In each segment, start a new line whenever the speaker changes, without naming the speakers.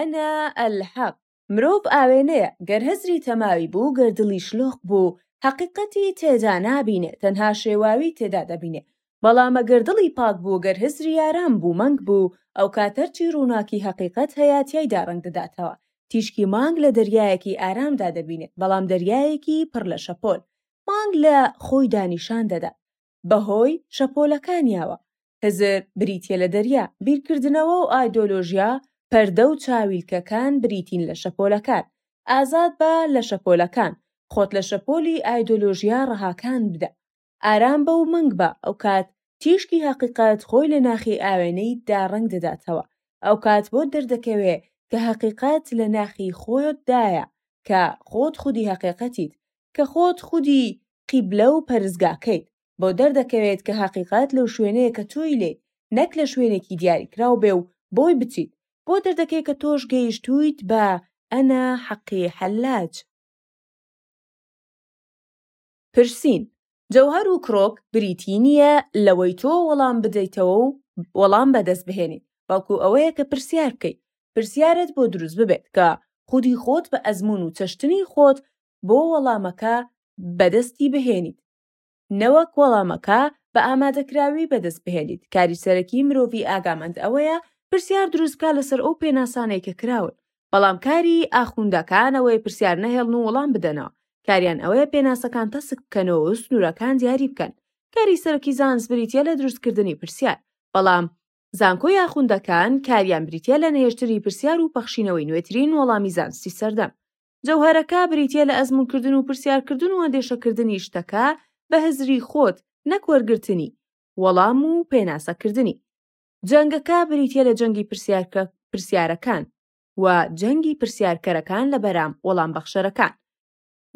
انا الحق مرۆڤ ئاوێنەیە گەر هزری تەماوی بوو گەر دڵی شلۆق بوو حەقیقەتی تێدا نابینێ تەنها شێواوی تێدا دەبینێ بەڵام گەر دڵی پاک بوو گەر هزری ئارام بوو مەنگ بوو ئەوکات هەرچی ڕووناکی حەقیقەت هەیە تیایدا ڕەنگ دەداتەوە تیشکی مانگ لە دەریایەکی ئارامدا دەبینێت بەڵام دەریایەکی پڕ لە شەپۆل مانگ لە خۆیدا نیشان دەدات بەهۆی شەپۆلەکانیاوە، هزر بریتیە لە دەریا، بیرکردنەوە و ئایدۆلۆژیا، پەردە و چاویلکەکان بریتین لە شەپۆلەکان، ئازاد بە لە شەپۆلەکان، خۆت لە شەپۆلی ئایدۆلۆژیا ڕەهاکان بدە، ئارام بە و مەنگ بە، ئەوکات تیشکی هەقیقەت خۆی لە ناخی ئاوێنەیتدا ڕەنگ دەداتەوە، ئەوکات بۆت دەردەکەوێ کە هەقیقەت لە ناخی خۆتدایە، کە خۆت خودی هەقێقەتیت، کە خۆت خودی قیبلە و پەرستگاکەیت، بۆ دەردەکەوێت کە هەقیقەت لەو شوێنەیە کە تۆی لێیت نەک لە شوێنێکی دیاریکراو بێ و بۆی بچیت، بۆ دەردەکەی کە تۆش گەیشتوویت بە، انا حقی حلاج. پرسین، جەوهەر و کرۆک بریتی نییە لەوەی تۆ وەڵام بدەیتەوە و وەڵام بەدەست بهێنیت، بەڵکو ئەوەیە کە پرسیار بکەیت، پرسیارت بۆ دروست ببێت کە خودی خۆت بە ئەزموون و چەشتنی خۆت بۆ وەڵامەکە بەدەستی بهێنیت نەوەک وەڵامەکە بە ئامادەکراوی بەدەست بهێنیت کاری سەرەکی مرۆڤی ئاگامەند ئەوەیە پرسیار دروستکە لەسەر ئەو پێناسانەی کە کراون بەڵام کاری ئاخوندەکان ئەوەیە پرسیار نەهێڵن و وەڵام بدەنەوە کاریان ئەوەیە پێناسەکان تەسک بکەنەوە و سنوورەکان دیاری بکەن کاری سەرەکی زانست بریتە لە دروستکردنی پرسیار بەڵام زانکۆی ئاخوندەکان کاریان بریتە لە نەهێشتنی پرسیار و پەخشینەوەی نوێترین وەڵامی زانستی سەردەم جەوهەرەکە بریتیە لە ئەزمونکردن و پرسیارکردن و ئەندێشەکردنی شتەکە بە هزری خۆت نەک وەرگرتنی وەڵام و پێناسەکردنی. جەنگەکە بریتیە لە جەنگی پرسیارکە پرسیارەکان و جەنگی پرسیارکەرەکان لە بەرام وەڵام بەخشەرەکان.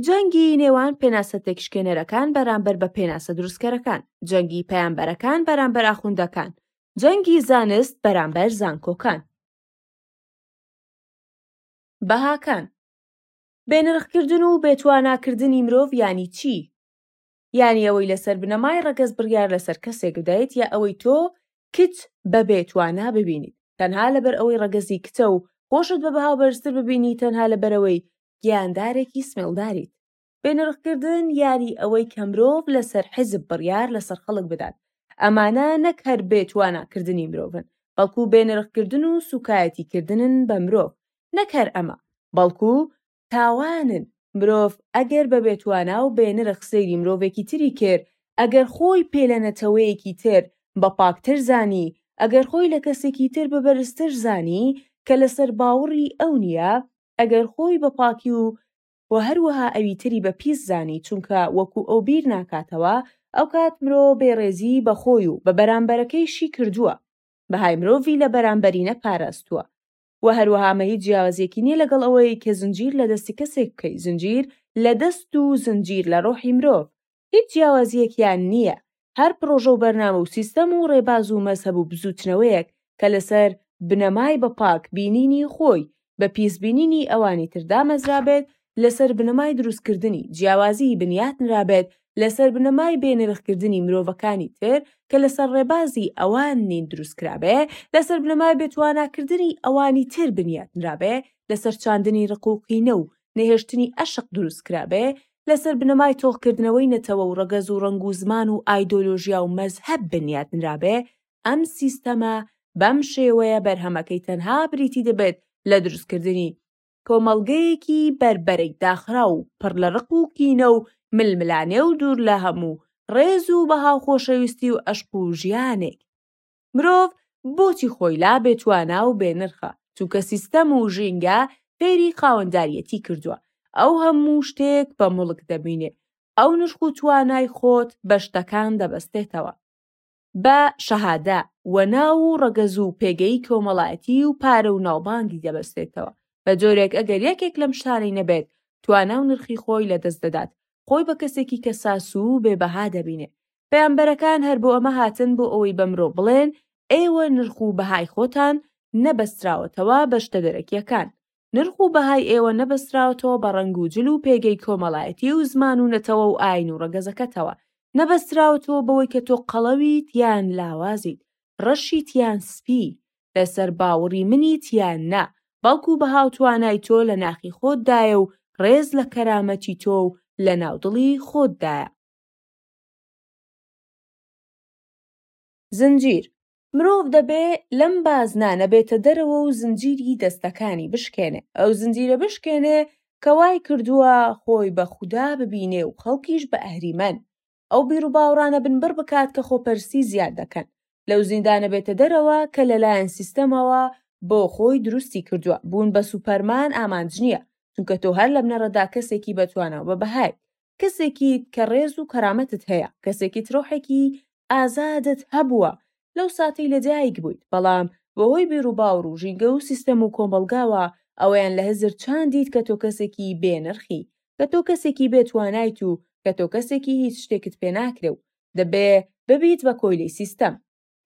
جەنگی نێوان پێناسە تێکشکێنەرەکان بەرامبەر بە پێناسە دروستکەرەکان، جەنگی پەیامبەرەکان بەرامبەر ئاخوندەکان، جەنگی زانست بەرامبەر زانکۆکان. بەهاکان. بێنرخکردن و بێتواناکردنی مرۆڤ یانی چی؟ یانی ئەوەی لەسەر بنەمای ڕەگەز بڕیار لەسەر کەسێک بدەیت یا ئەوەی تۆ کچ بە بێتوانا ببینیت تەنها لەبەر ئەوەی ڕەگەزی کچە و خۆشت بە بەها و بەرزتر ببینی تەنها لەبەرئەوەی گیاندارێکی سمێڵداریت. بێنرخکردن یاری ئەوەی کە مرۆڤ لەسەر حیزب بڕیار لەسەر خەڵک بدات ئەمانە نەک هەر بێ تواناکردنی مرۆڤن بەڵکو بێنرخکردن و سوکایەتی کردنن بە مرۆڤ نەک هەر ئەمە بەڵکو تاوانن مرۆڤ ئەگەر بە بێتوانا و بێنرخ سەیری مرۆڤێکی تری کرد ئەگەر خۆی پێ لە نەتەوەیەکی تر بە پاکتر زانی ئەگەر خۆی لە کەسێکی تر بە بەرزتر زانی کە لەسەر باوڕی ئەو نییە ئەگەر خۆی بە پاکی و و هەروەها ئەوی تری بە پیس زانی چونکە وەکو ئەو بیر ناکاتەوە ئەوکات مرۆ بێڕێزی بە خۆی و بە بەرامبەرەکەیشی کردووە بەهای مرۆڤی لە بەرامبەری نەپاراستووە و هەروەها مە هیچ جیاوازیەکی نیە لەگەڵ ئەوەی کە زنجیر لە دەستی کەسێک بکەی زنجیر لە دەست و زنجیر لە ڕۆحی مرۆڤ هیچ جیاوازیەکیان نیە هەر پڕۆژە و بەرنامە و سیستەم و ڕێباز و مەزهەب و بزوتنەوەیەک کە لەسەر بنەمای بە پاک بینینی خۆی بە پیس بینینی ئەوانی تر دامەزرابێت لەسەر بنەمای دروست کردنی جیاوازی بنیات نرابێت لەسەر بنەمای بێ نرخ کردنی مرۆڤەکانی تر کە لەسەر ڕێبازی ئەوان نین دروست کرابێ لەسەر بنەمای بێ توانا کردنی ئەوانی تر بنیات نرابێ لەسەر چاندنی ڕق و قینە و نەهێشتنی ئەشق دروست کرابێ لەسەر بنەمای تۆخکردنەوەی نەتەوە و ڕەگەز و ڕەنگ و زمان و ئایدۆلۆژیا و مەزهەب بنیات نرابێ، ئەم سیستەمە بەم شێوەیە بەرهەمەکەی تەنها بریتی دەبێت لە دروست کردنی، کۆمەڵگەیەکی بەربەرەی داخراو و پڕ لە ڕق و کینە و ململانێ و دوور لە هەموو ڕێز و بەها و خۆشەویستی و ئەشق و ژیانێک. مرۆڤ بۆچی خۆی لا بێتوانا و بێنرخە؟ چونکە سیستەم و ژینگە فێری خاوەنداریەتی کردووە، ئەو هەموو شتێک بە موڵک دەبینێ، ئەو نرخ و توانای خۆت بە شتەکان دەبەستێتەوە، بە، شەهادە، و ناو و ڕەگەز و پێگەی کۆمەڵایەتی و پارە و ناوبانگی دەبەستێتەوە، بە جۆرێک ئەگەر یەکێک لەم شتانەی نەبێت توانا و نرخی خۆی لەدەست دەدات، خۆی بە کەسێکی کەساس و بێ بەها دەبینێ، پەیامبەرەکان هەر بۆ ئەمە هاتن بۆ ئەوەی بە مرۆ بڵێن ئێوە نرخ و بەهای خۆتان نەبەستراوەتەوە بە شتە دەرەکیەکان، نرخ و بەهای ئێوە نەبەستراوەتەوە بە ڕەنگ و جل و پێگەی کۆمەڵایەتی و زمان و نەتەوە و ئاین و ڕەگەزەکەتەوە، نەبەستراوەتەوە بەوەی کە تۆ قەڵەویت یان لاوازیت، ڕەشیت یان سپی، لەسەر باوڕی منیت یان نا، بەڵکو بەها و توانای تۆ لە ناخی خۆتدایە و ڕێز لە کەرامەتی تۆ و لەناو دڵی خۆتدایە. زنجیر، مرۆڤ دەبێ لەم بازنانە بێتە دەرەوە و زنجیری دەستەکانی بشکێنێ، ئەو زنجیرە بشکێنێ کە وای کردووە خۆی بە خودا ببینێ و خەڵکیش بە ئەهریمەن، ئەو بیروباوڕانە بنبڕ بکات کە خۆپەرستی زیاد دەکەن، لەو زیندانە بێتە دەرەوە کە لەلایەن سیستەمەوە بۆ خۆی دروستی کردووە، بوون بە سوپەرمان ئامانج نییە، چونکە تۆ هەر لە بنەڕەتدا کەسێکی بەتوانا و بەبەهایت، کەسێکیت کە ڕێز و کەرامەتت هەیە، کەسێکیت ڕۆحێکی ئازادت هەبووە لەو ساتەی لە دایک بوویت، بەڵام بە هۆی بیروباوڕ و ژینگە و سیستەم و کۆمەڵگاوە ئەوەیان لە هزر چاندیت کە تۆ کەسێکی بێ نرخی، کە تۆ کەسێکی بێ توانایت و کە تۆ کەسێکی هیچ شتێکت پێ ناکرێ و دەبێ ببیت بە کۆیلەی سیستەم.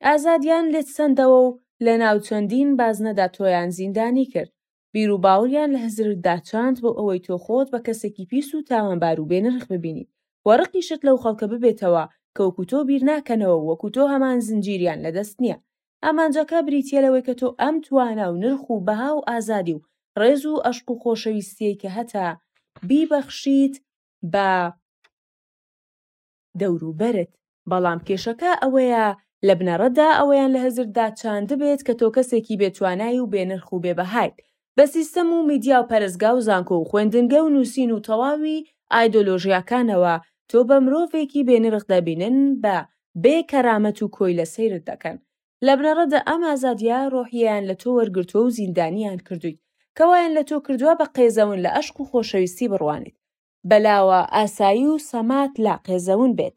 ئازادیان لێت سەندەوە و لە ناو چەندین بازنەدا تۆیان زیندانی کرد، بیروباوریان لە هزرت داچاند بۆ ئەوەی تۆ خۆت بە کەسێکی پیس و تاوانبار و بێنرخ ببینیت و ڕقیشت لەو خەڵکە ببێتەوە کە وەکو تۆ بیرناکەنەوە و وەکو تۆ هەمان زنجیریان لە دەست نیە. ئامانجەکە بریتیە لەوەی کە تۆ ئەم توانا و نرخ و بەها و ئازادی و ڕێز و ئەشق و خۆشەویستیەی کە هەتە بیبەخشیت بە دەوروبەرت، بەڵام کێشەکە ئەوەیە لە بنەڕەتدا ئەوەیان لە هزرتدا چاندبێت کە تۆ کەسێکی بێ توانای و بێ نرخ و بێ بەهایت بە سیستەم و میدیا و پەرستگا و زانکۆ و خوێندنگە و نووسین و تەواوی ئایدۆلۆژیاکانەوە تۆ بە مرۆڤێکی بێ نرخ دەبینن بە بێ کەرامەت و کۆیلە سەیرت دەکەن لە بنەڕەتدا ئەم ئازادیە ڕۆحیەیان لە تۆ وەرگرتووە و زیندانیان کردوویت کە وایان لە تۆ کردووە بە قێزەون لە ئەشق و خۆشەویستی بڕوانیت بەلاوە ئاسایی و سەمات لا قێزەون بێت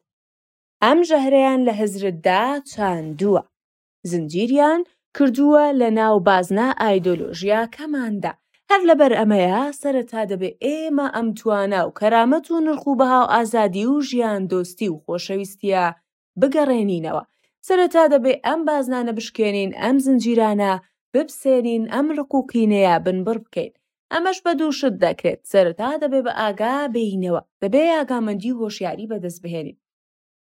ئەم ژەهرەیان لە هزرتدا چاندووە زنجیریان کردووە لەناو بازنە ئایدۆلۆژیاکەماندا هەر لەبەر ئەمەیە سەرەتا دەبێ ئێمە ئەم توانا و کەرامەت و نرخ و بەها و ئازادی و ژیان دۆستی و خۆشەویستیە بگەڕێنینەوە سەرەتا دەبێ ئەم بازنانە بشکێنین ئەم زنجیرانە بپسێنین ئەم ڕق و کینەیە بنبڕ بکەین ئەمەش بە دوو شت دەکرێت سەرەتا دەبێ بە ئاگا بینەوە دەبێ ئاگامەندی و هۆشیاری بەدەست بهێنین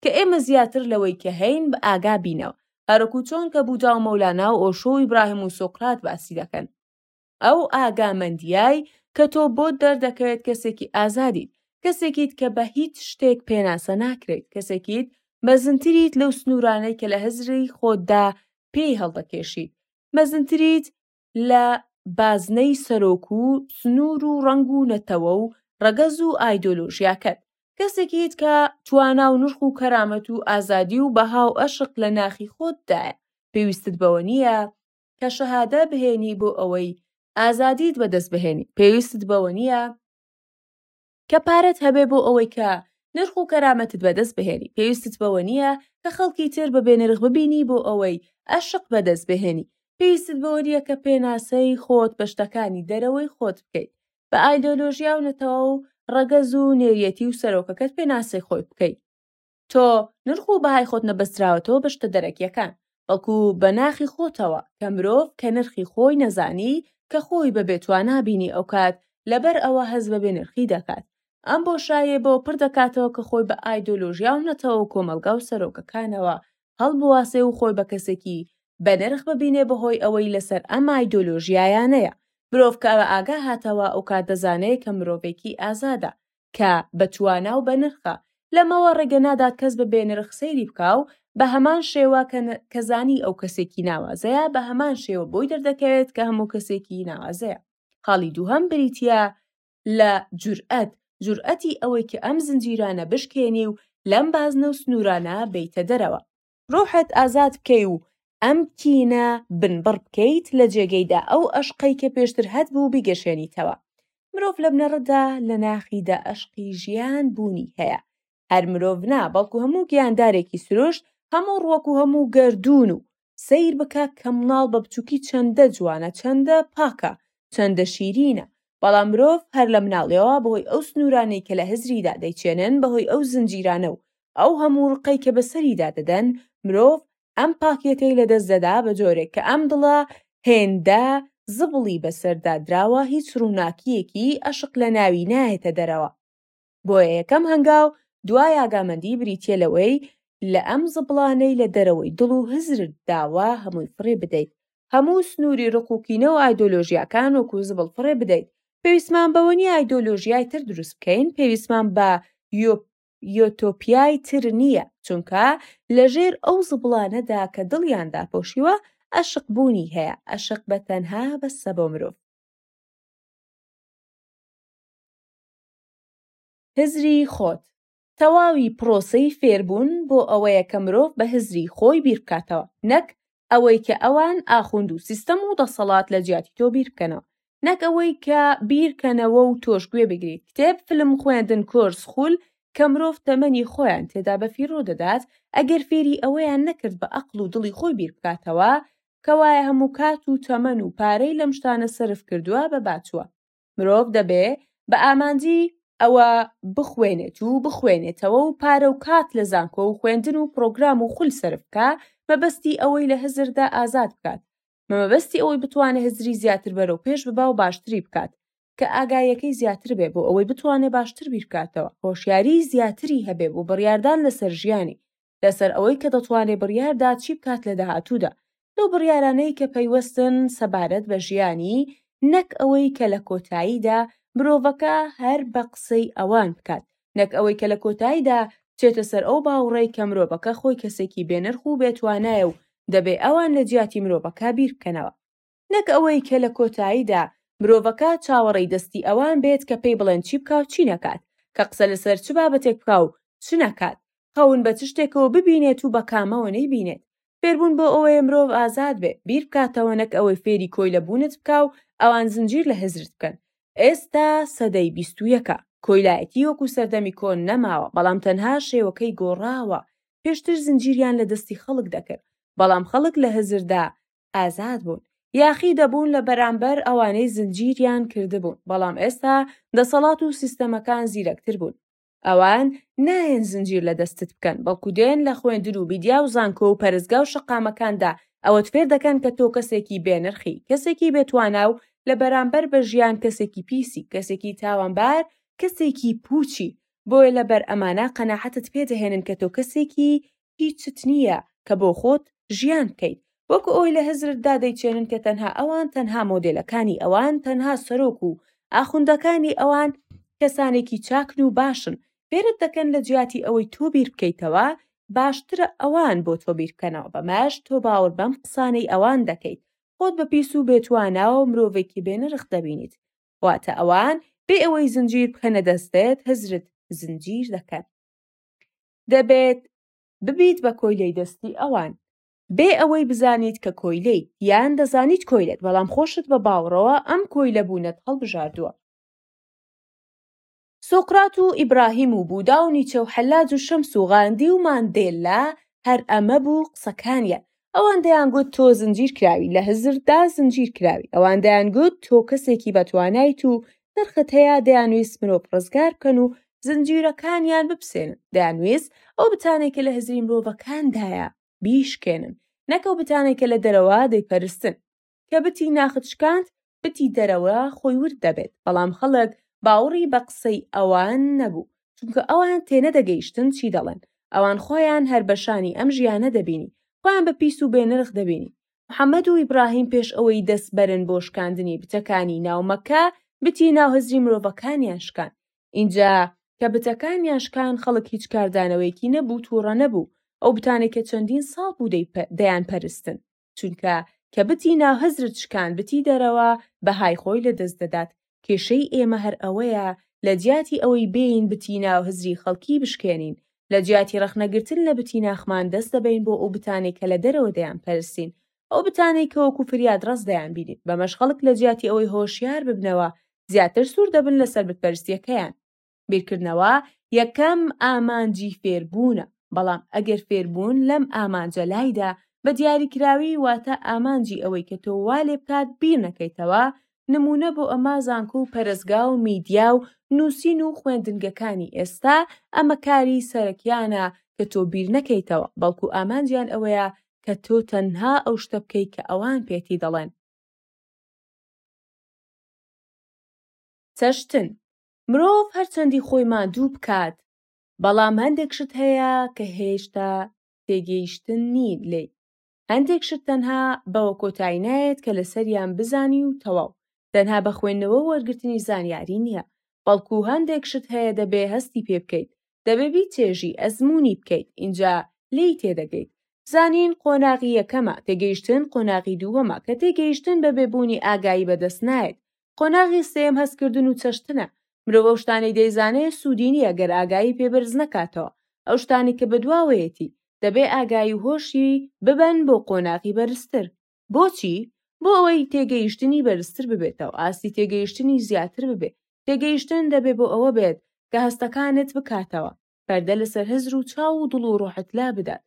کە ئێمە زیاتر لەوەی کە هەین بە ئاگا بینەوە هەرکو چۆن کە بودا و مەولانا و ئۆشۆ و ئیبراهیم و سۆقرات باسی دەکەن ئەو ئاگامەندییەی کە تۆ بۆت دەردەکەوێت کەسێکی ئازادیت، کەسێکیت کە بە هیچ شتێک پێناسە ناکرێیت، کەسێکیت مەزنتریت لەو سنوورانەی کە لە هزری خۆتدا پێی هەڵدەکێشیت، مەزنتریت لە بازنەی سەرۆک و سنوور و ڕەنگ و نەتەوە و ڕەگەز و ئایدۆلۆژیاکەت، کەسێکیت کە توانا و نرخ و کەرامەت و ئازادی و بەها و ئەشق لە ناخی خۆتدایە، پێویستت بەوە نییە کە شەهادە بهێنی بۆ ئەوەی ئازادیت بەدەست بهێنی پێویستت بەوە نییە کە پارەت هەبێ بۆ ئەوەی کە نرخ و کەرامەتت بەدەست بهێنی پێویستت بەوە نییە کە خەڵکی تر بە بێنرخ ببینی بۆ ئەوەی ئەشق بەدەست بهێنی پێویستت بەوە نییە کە پێناسەی خۆت بە شتەکانی دەرەوەی خۆت بکەیت بە ئایدۆلۆژیا و نەتەوە و ڕەگەز و نێریەتی و سەرۆکەکەت پێناسەی خۆی بکەیت تۆ نرخ و بەهای خۆت نەبەستراوەتەوە بە شتە دەرەکیەکان بەڵکو بە ناخی خۆتەوە کە مرۆڤ کە نرخی خۆی نەزانی کە خۆی بە بێتوانا بینی ئەو کات لەبەر ئەوە هەز بە بێنرخی دەکات ئەم بۆ شایە بەوە پر دەکاتەوە کە خۆی بە ئایدۆلۆژیا و نەتەوە و کۆمەلگا و سەرۆکەکانەوە هەڵبواسێ و خۆی بە کەسێکی بەنرخ ببینێ بەهۆی ئەوەی لەسەر ئەم ئایدۆلۆژیایانەیە مرۆڤ کە بە ئاگا هاتەوە ئەو کات دەزانێ کە مرۆڤێکی ئازادە کە بەتوانا و بەنرخە، لەمەوە ڕێگە نادات کەس بە بێنرخ سەیری بکا و بە هەمان شێوە کە زانی ئەو کەسێکی ناوازەیە بە هەمان شێوە بۆی دەردەکەوێت کە هەموو کەسێکی ناوازەیە. خاڵی دووهەم بریتییە لە جورئەت، جورئەتی ئەوەی کە ئەم زنجیرانە بشکێنی و لەم بازنە و سنوورانە بێیتە دەرەوە. ڕۆحت ئازاد بکەی و ئەم کینە بنبڕ بکەیت لە جێگەیدا ئەو ئەشقەی کە پێشتر هەتبوو بیگەشێنیتەوە مرۆڤ لە بنەڕەتدا لە ناخیدا ئەشقی ژیان بوونی هەیە هەر مرۆڤ نا بەڵکو هەموو گیاندارێکی سروشت هەموو ڕوەک و هەموو گەردوون و سەیر بکە کە مناڵ بە بچووکی چەندە جوانە چەندە پاکە چەندە شیرینە بەڵام مرۆڤ هەر لە مناڵیەوە بەهۆی ئەو سنوورانەی کە لە هزریدا دەیچێنن بەهۆی ئەو زنجیرانە و ئەو هەموو ڕقەی کە بەسەریدا دەدەن مرۆڤ ئەم پاکیەتەی لەدەست دەدا بەجۆرێک کە ئەم دڵە هێندە زبڵی بەسەردا دراوە هیچ ڕووناکییەکی ئەشق لەناوی نایەتە دەرەوە بۆیە یەکەم هەنگاو دوای ئاگامەندی بریتیە لەوەی لە ئەم زبڵانەی لە دەرەوەی دڵ و هزرت داوە هەمووی فڕێ بدەیت هەموو سنووری ڕق و کینە و ئایدۆلۆژیاکان وەکو زبڵ فڕێ بدەیت پێویستمان بەوە نیە ئایدۆلۆژیای تر دروست بکەین پێویستمان بە یۆتۆپیای تر نییە، چونکە لەژێر ئەو زبڵانەدا کە دڵیان داپۆشیوە، ئەشق بوونی هەیە، ئەشق بە تەنها بەسە بۆ مرۆڤ. هزری خۆت، تەواوی پڕۆسەی فێربوون بۆ ئەوەیە کە مرۆڤ بە هزری خۆی بیربکاتەوە، نەک ئەوەی کە ئەوان ئاخوند و سیستەم و دەسەڵات لە جیاتی تۆ بیر بکەنەوە نەک ئەوەی کە بیرکەنەوە و تۆش گوێ بگریت کتێب فلم خوێندن کۆرس خول کە مرۆڤ تەمەنی خۆیان تێدا بە فیڕۆ دەدات ئەگەر فێری ئەوەیان نەکرد بە ئەقڵ و دڵی خۆی بیر بکاتەوە کەوایە هەموو کات و تەمەن و پارەی لەم شتانە سەرف کردووە بە باچوە مرۆڤ دەبێ بە ئامانجی ئەوە بخوێنێت و بخوێنێتەوە و پارە و کات لە زانکۆ و خوێندن و پڕۆگرام و خول سەرف بکا مەبەستی ئەوەی لە هزردا ئازاد بکات مەبەستی ئەوەی بتوانێ هزری زیاتر بەرەو پێش ببا و باشتری بکات کە ئاگایەکەی زیاتر بێ بۆ ئەوەی بتوانێ باشتر بیرکاتەوە هۆشیاری زیاتری هەبێ بۆ بڕیاردان لەسەر ژیانی لەسەر ئەوەی کە دەتوانێ بڕیار دا چی بکات لە داهاتوودا، لەو بڕیارانەی کە پەیوەستن سەبارەت بە ژیانی، نەک ئەوەی کە لە کۆتاییدا مرۆڤەکە هەر بە قسەی ئەوان بکات، نەک ئەوەی کە لە کۆتاییدا بچێتە سەر ئەو باوڕەی کە مرۆڤەکە خۆی کەسێکی بێنرخ و بێتوانایە و دەبێ ئەوان لە جیاتی مرۆڤەکە بیر بکەنەوە. نەک ئەوەی کە لە کۆتاییدا مرۆڤەکە چاوەڕێی دەستی ئەوان بێت کە پێی بڵێن چی بکا و چی نەکات، کە قسە لەسەر چ بابەتێک بکا و چ نەکات، خەون بە چ شتێکەوە ببینێت و بە کامەوە نەیبینێت. فێربوون بۆ ئەوەیە مرۆڤ ئازاد بێ، بیر بکاتەوە نەک ئەوەی فێری کۆیلە بوونت بکا و ئەوان زنجیر لە هزرت بکەن. ئێستا سەدەی بیست و یەکە، کۆیلایەتی وەکوو سەردەمی کۆن نەماوە، بەڵام تەنها شێوەکەی گۆڕاوە، پێشتر زنجیریان لە دەستی خەڵک دەکرد، بەڵام خەڵک لە هزردا ئازاد بوون یاخی دەبوون لە بەرامبەر ئەوانەی زنجیریان کردبوون بەڵام ئێستا دەسەڵات و سیستەمەکان زیرەکتر بوون ئەوان نایەن زنجیر لە دەستت بکەن بەڵکو دێن لە خوێندن و بیدیا و زانکۆ و پەرستگا و شەقامەکاندا ئەوەت فێر دەکەن کە تۆ کەسێکی بێنرخی کەسێکی بێتوانا و لە بەرامبەر بە ژیان کەسێکی پیسی کەسێکی تاوانبار کەسێکی پوچی بۆیە لەبەر ئەمانە قەنەحەتت پێدەهێنن کە تۆ کەسێکی هیچت نییە کە بۆ خۆت ژیان بکەیت وەکو ئەوەی لە هزرت دا دەیچێنن کە تەنها ئەوان تەنها مۆدێلەکانی ئەوان تەنها سەرۆک و ئاخوندەکانی ئەوان کەسانێکی چاکن و باشن فێرت دەکەن لە جیاتی ئەوەی تۆ بیر بکەیتەوە باشترە ئەوان بۆ تۆ بیر بکەنەوە بەمەش تۆ باوەڕ بەم قسانەی ئەوان دەکەیت خۆت بە پیس و بێ توانا و مرۆڤێکی بێ نرخ دەبینیت واتە ئەوان بێ ئەوەی زنجیر بکەنە دەستت هزرت زنجیر دەکەن. دەبێت ببیت بە کۆیلەی دەستی ئەوان. بێ ئەوەی بزانیت کە کۆیلەیت، یان دەزانیت کۆیلەت بەڵام خۆشت بە باوڕەوە ئەم کۆیلە بوونەت هەڵبژاردووە. سۆقرات و ئیبراهیم و بودا و نیچە و حەلاج و شەمس و غاندی و ماندێلا هەر ئەمە بوو قسەکانیان، ئەوان دەیان گوت تۆ زنجیر کراوی لە هزردا زنجیر کراوی ئەوان دەیان گوت تۆ کەسێکی بەتوانایت و نرخت هەیە دەیانویست مرۆڤ ڕزگار بکەن و زنجیرەکانیان بپسێنن دەیانویست ئەو بتانەی کە لە هزری مرۆڤەکاندایە بیشکێنن نەک ئەو بتانەی کە لە دەرەوە دەیپەرستن کە بتی ناخت شکاند بتی دەرەوە خۆی ورد دەبێت بەڵام خەڵک باوڕی بە قسەی ئەوان نەبوو چونکە ئەوان تێنەدەگەیشتن چی دەڵێن ئەوان خۆیان هەر بە شانی ئەم ژیانە دەبینی خۆیان بە پیس و بێنرخ دەبینی محەممەد و ئیبراهیم پێش ئەوەی دەست بەرن بۆ شکاندنی بتەکانی ناو مەکە بتی ناو هزری مرۆڤەکانیان شکان اینجا کە بتەکان یاشکان خەڵک هیچ کاردانەوەیەکی نەبوو تووڕە نەبوو ئەو بتانێک کە چەندین ساڵ بوو دەیان پەرستن چونکە کە بتی ناو هزرت شکان بتی دەرەوە بەهای خۆی لە دەست دەدات کێشەی ئێمە هەر ئەوەیە لە جیاتی ئەوەی بێین بتی ناو هزری خەڵکی بشکێنین لە جیاتی ڕەخنە گرتن لە بتی ناخمان دەست دەبەین بۆ ئەو بتانەی کە لە دەرەوە دەیان پەرستین ئەو بتانەی کە وەکو فریاد ڕەس دەیان بینین بەمەش خەڵک لە جیاتی ئەوەی هۆشیار ببنەوە زیاتر سوور دەبن لەسەر بتپەرستیەکەیان بیرکردنەوە یەکەم ئامانجی فێربوونە، بەڵام ئەگەر فێربوون لەم ئامانجە لایدا بە دیاریکراوی واتە ئامانجی ئەوەی کە تۆ وا لێ بکات بیر نەکەیتەوە، نموونە بۆ ئەمە زانکۆ و پەرستگا و میدیا و نووسین و خوێندنگەکانی ئێستا ئەمە کاری سەرەکیانە کە تۆ بیر نەکەیتەوە بەڵکو ئامانجیان ئەوەیە کە تۆ تەنها ئەو شتە بکەیت کە ئەوان پێتی دەڵێن. چەشتن، مرۆڤ هەرچەندی خۆی ماندوو بکات، بەڵام هەندێک شت هەیە کە هێشتا تێگەیشتن نین لێی، هەندێک شت تەنها بەوە کۆتایی نایەت کە لەسەریان بزانی و تەواو، تەنها بە خوێندنەوە و وەرگرتنی زانیاری نییە، بەڵکو هەندێک شت هەیە دەبێ هەستی پێ بکەیت، دەبێ بیچێژی، ئەزموونی بکەیت، ئینجا لێی تێدەگەیت. زانین قۆناغی یەکەمە، تێگەیشتن قۆناغی دووەمە، کە تێگەیشتن بەبێ بوونی ئاگایی بەدەست نایەت، قۆناغی سێیەم هەستکردن و چەشتنە، مرۆڤ ئەو شتانەی دەیزانێ سوودی نییە گەر ئاگایی پێ بەرز نەکاتەوە، ئەو شتانەی کە بەدواوەیەتی، دەبێ ئاگایی و هۆشی ببەن بۆ قۆناغی بەرزتر. بۆچی؟ بۆ ئەوەی تێگەیشتنی بەرزتر ببێتەوە، ئاستی تێگەیشتنی زیاتر ببێ، تێگەیشتن دەبێ بۆ ئەوە بێت کە هەستەکانت بکاتەوە، پەردە لەسەر هزر و چاو و دڵ و ڕۆحت لابدات،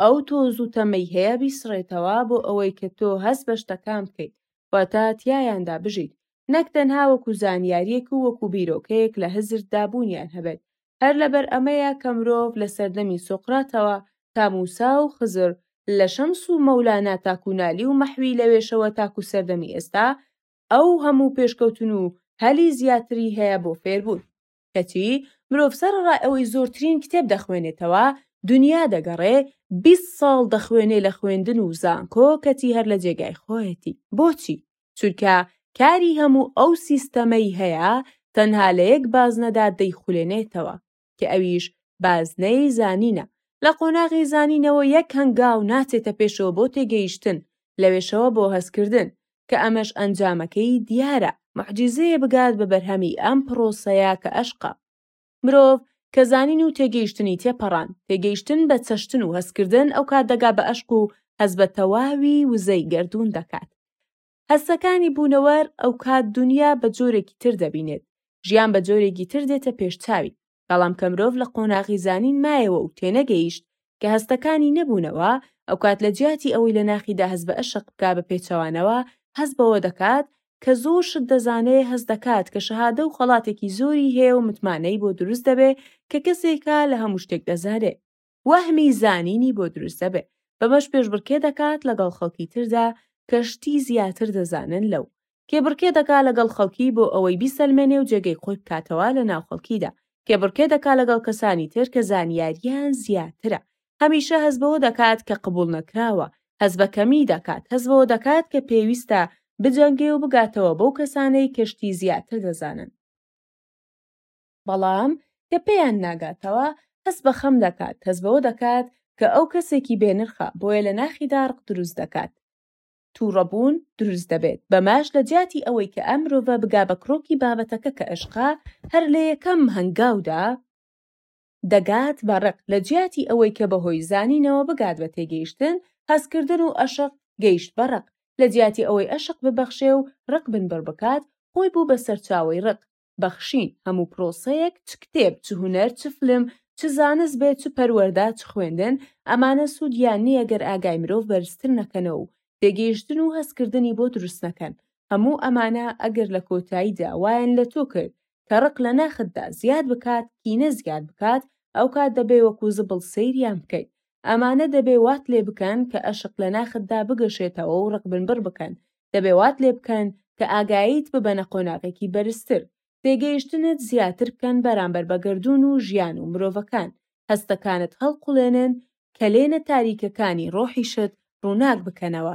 ئەو تۆز و تەمەی هەیە بیسڕێتەوە بۆ ئەوەی کە تۆ هەست بە شتەکان بکەیت واتە تیایاندا بژیت نەک تەنها وەکو زانیاریەک و وەکو بیرۆکەیەک لە هزردا بوونیان هەبێت هەر لەبەر ئەمەیە کە مرۆڤ لە سەردەمی سۆقراتەوە تا موسا و خزر لە شەمس و مەولانا تاکو نالی و مەحوی لەوێشەوە تاکو سەردەمی ئێستا ئەو هەموو پێشکەوتن و هەلی زیاتری هەیە بۆ فێربوون. کەچی مرۆڤ سەرەڕای ئەوەی زۆرترین کتێب دەخوێنێتەوە دونیا دەگەڕێ بیست ساڵ دەخوێنێ لە خوێندن و زانکۆ کەچی هەر لە جێگای خۆیەتی بۆچی چونکە کاری هەموو ئەو سیستەمەی هەیە تەنها لە یەک بازنەدا دەیخولێنێتەوە کە ئەویش بازنەی زانینە لە قۆناغی زانینەوە یەک هەنگاو ناچێتە پێشەوە بۆ تێگەیشتن لەوێشەوە بۆ هەستکردن کە ئەمەش ئەنجامەکەی دیارە. موعجیزەیە بگات بە بەرهەمی ئەم پڕۆسەیە کە ئەشقە. مرۆڤ کە زانین و تێگەیشتنی تێپەڕان، تێگەیشتن بە چەشتن و هەستکردن، ئەوکات دەگا بە ئەشق و هەست بە تەواوی وزەی گەردوون دەکات. هەستەکانی بوونەوەر، ئەوکات دونیا بە جۆرێکی تر دەبینێت، ژیان بە جۆرێکی تر دێتە پێش چاوی. بەڵام کە مرۆڤ لە قۆناغی زانین مایەوە و تێنەگەیشت کە هەستەکانی نەبوونەوە، ئەوکات لە جیاتی ئەوەی لە ناخیدا هەست بە ئەشق بکا بە پێچەوانەوە هەست بەوە دەکات کە زۆر شت دەزانێ، هەست دەکات کە شەهادە و خەڵاتێکی زۆری هەیە و متمانەی بۆ دروست دەبێ کە کەسێکە لە هەموو شتێک دەزانێ. وەهمی زانینی بۆ دروست دەبێ، بەمەش پێشبڕکێ دەکات لەگەڵ خەڵکی تردا کە شتی زیاتر دەزانن لەو. کێبڕکێ دەکا لەگەڵ خەڵکی بۆ ئەوەی بیسەلمێنێ و جێگەی خۆی بکاتەوە لە ناو خەڵکیدا. کێبڕکێ دەکا لەگەڵ کەسانی تر کە زانیارییان زیاترە. هەمیشە هەست بەوە دەکات کە قبوڵ نەکراوە، هەست بە کەمی دەکات، هەست بەوە دەکات کە پێویستە بجەنگێ و بگاتەوە بەو کەسانەی کە شتی زیاتر دەزانن. بەڵام کە پێیان ناگاتەوە هەست بە خەم دەکات، هەست بەوە دەکات کە ئەو کەسێکی بێنرخە، بۆیە لە ناخیدا ڕق دروست دەکات، تووڕەبوون دروست دەبێت، بەمەش لە جیاتی ئەوەی کە ئەم مرۆڤە بگا بە کرۆکی بابەتەکە کە ئەشقە، هەر لە یەکەم هەنگاودا دەگات بە ڕق، لە جیاتی ئەوەی کە بەهۆی زانینەوە بگات بە تێگەیشتن، هەستکردن و ئەشق گەیشت بە ڕق، لە جیاتی ئەوەی ئەشق ببەخشێ و ڕق بنبڕ بکات، خۆی بوو بە سەرچاوەی ڕق. بەخشین، هەموو پرۆسەیەک، چ کتێب، چ هونەر، چ فلم، چ زانست بێت، چ پەروەردە، چ خوێندن، ئەمانە سوودیان نییە گەر ئاگای مرۆڤ بەرزتر نەکەنەوە و تێگەیشتن و هەستکردنی بۆ دروست نەکەن، هەموو ئەمانە ئەگەر لە کۆتاییدا وایان لە تۆ کرد کە ڕق لە ناختدا زیاد بکات، کینە زیاد بکات، ئەوکات دەبێ وەکوو زبڵ سەیریان بکەیت، ئەمانە دەبێ وات لێ بکەن کە ئەشق لە ناختدا بگەشێتەوە و ڕقبنبڕ بکەن، دەبێ وات لێ بکەن کە ئاگاییت ببەنە قۆناغێکی بەرزتر، تێگەیشتنت زیاتر بکەن بەرامبەر بە گەردوون و ژیان و مرۆڤەکان، هەستەکانت هەڵقوڵێنن، کەلێنە تاریکەکانی ڕۆحیشت ڕووناک بکەنەوە.